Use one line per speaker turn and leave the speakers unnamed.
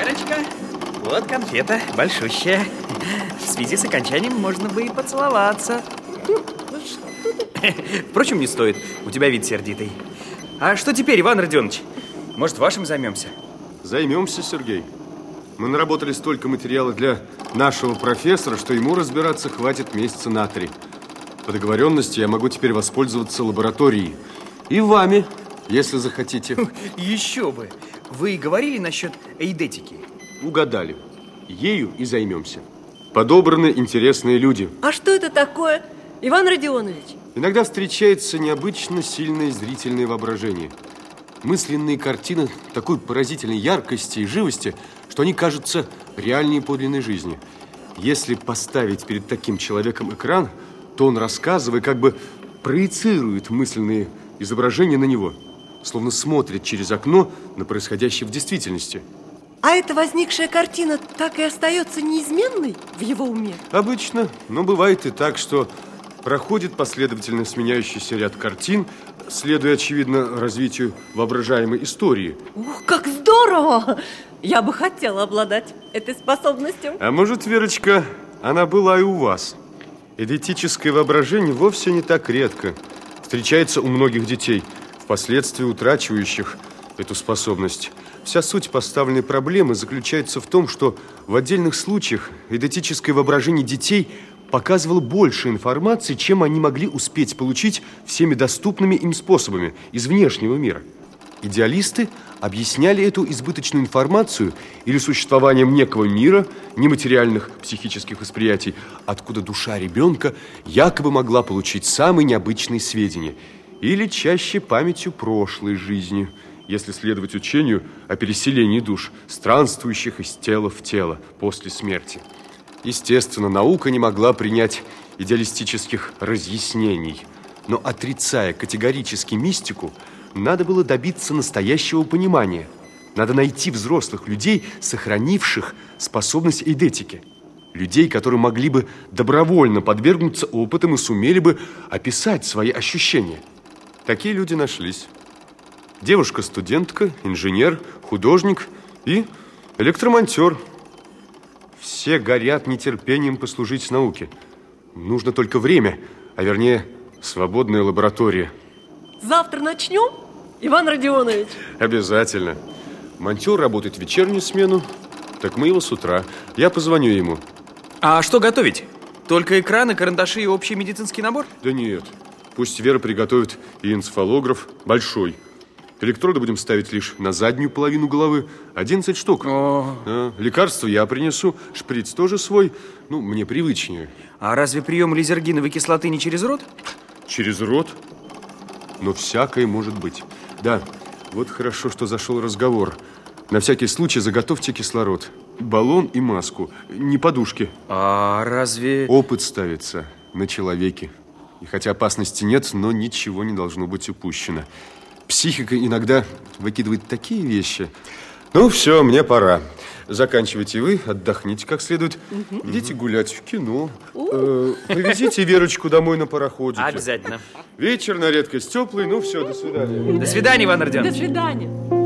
Верочка, вот конфета большущая. В связи с окончанием можно бы и поцеловаться. Впрочем, не стоит. У тебя вид сердитый. А что теперь, Иван Родионович? Может, вашим займемся?
Займемся, Сергей. Мы наработали столько материала для нашего профессора, что ему разбираться хватит месяца на три. По договоренности я могу теперь воспользоваться лабораторией. И вами, если захотите.
Еще бы. Вы говорили насчет эйдетики.
Угадали. Ею и займемся. Подобраны интересные люди.
А что это такое, Иван Родионович?
Иногда встречается необычно сильное зрительное воображение. Мысленные картины такой поразительной яркости и живости, что они кажутся реальнее подлинной жизни. Если поставить перед таким человеком экран, то он, рассказывая, как бы проецирует мысленные изображения на него, словно смотрит через окно на происходящее в действительности.
А эта возникшая картина так и остается неизменной в его уме?
Обычно, но бывает и так, что проходит последовательно сменяющийся ряд картин, следуя, очевидно, развитию воображаемой истории.
Ух, как здорово! Я бы хотела обладать этой способностью.
А может, Верочка, она была и у вас? Эдетическое воображение вовсе не так редко. Встречается у многих детей, впоследствии утрачивающих эту способность. Вся суть поставленной проблемы заключается в том, что в отдельных случаях эдетическое воображение детей показывало больше информации, чем они могли успеть получить всеми доступными им способами из внешнего мира. Идеалисты объясняли эту избыточную информацию или существованием некого мира, нематериальных психических восприятий, откуда душа ребенка якобы могла получить самые необычные сведения, или чаще памятью прошлой жизни, если следовать учению о переселении душ, странствующих из тела в тело после смерти. Естественно, наука не могла принять идеалистических разъяснений, но отрицая категорически мистику, надо было добиться настоящего понимания. Надо найти взрослых людей, сохранивших способность эйдетики. Людей, которые могли бы добровольно подвергнуться опытам и сумели бы описать свои ощущения. Такие люди нашлись. Девушка-студентка, инженер, художник и электромонтер. Все горят нетерпением послужить науке. Нужно только время, а вернее, свободная лаборатория.
Завтра начнем, Иван Родионович?
Обязательно. Монтер работает в вечернюю смену, так мы его с утра. Я позвоню ему.
А что готовить? Только экраны, карандаши и общий медицинский набор?
Да нет. Пусть Вера приготовит и энцефалограф большой. Электроды будем ставить лишь на заднюю половину головы. 11 штук.
О.
А, лекарства я принесу. Шприц тоже свой. Ну, мне привычнее.
А разве прием лизергиновой кислоты не через рот?
Через рот? Но всякое может быть. Да, вот хорошо, что зашел разговор. На всякий случай заготовьте кислород. Баллон и маску. Не подушки.
А разве...
Опыт ставится на человеке. И хотя опасности нет, но ничего не должно быть упущено. Психика иногда выкидывает такие вещи. Ну, все, мне пора. Заканчивайте вы, отдохните как следует. Идите гулять в кино. Э, повезите Верочку домой на пароходике.
Обязательно.
Вечер на редкость теплый. Ну, все, до свидания.
До свидания, Иван
До
Родионович.
свидания.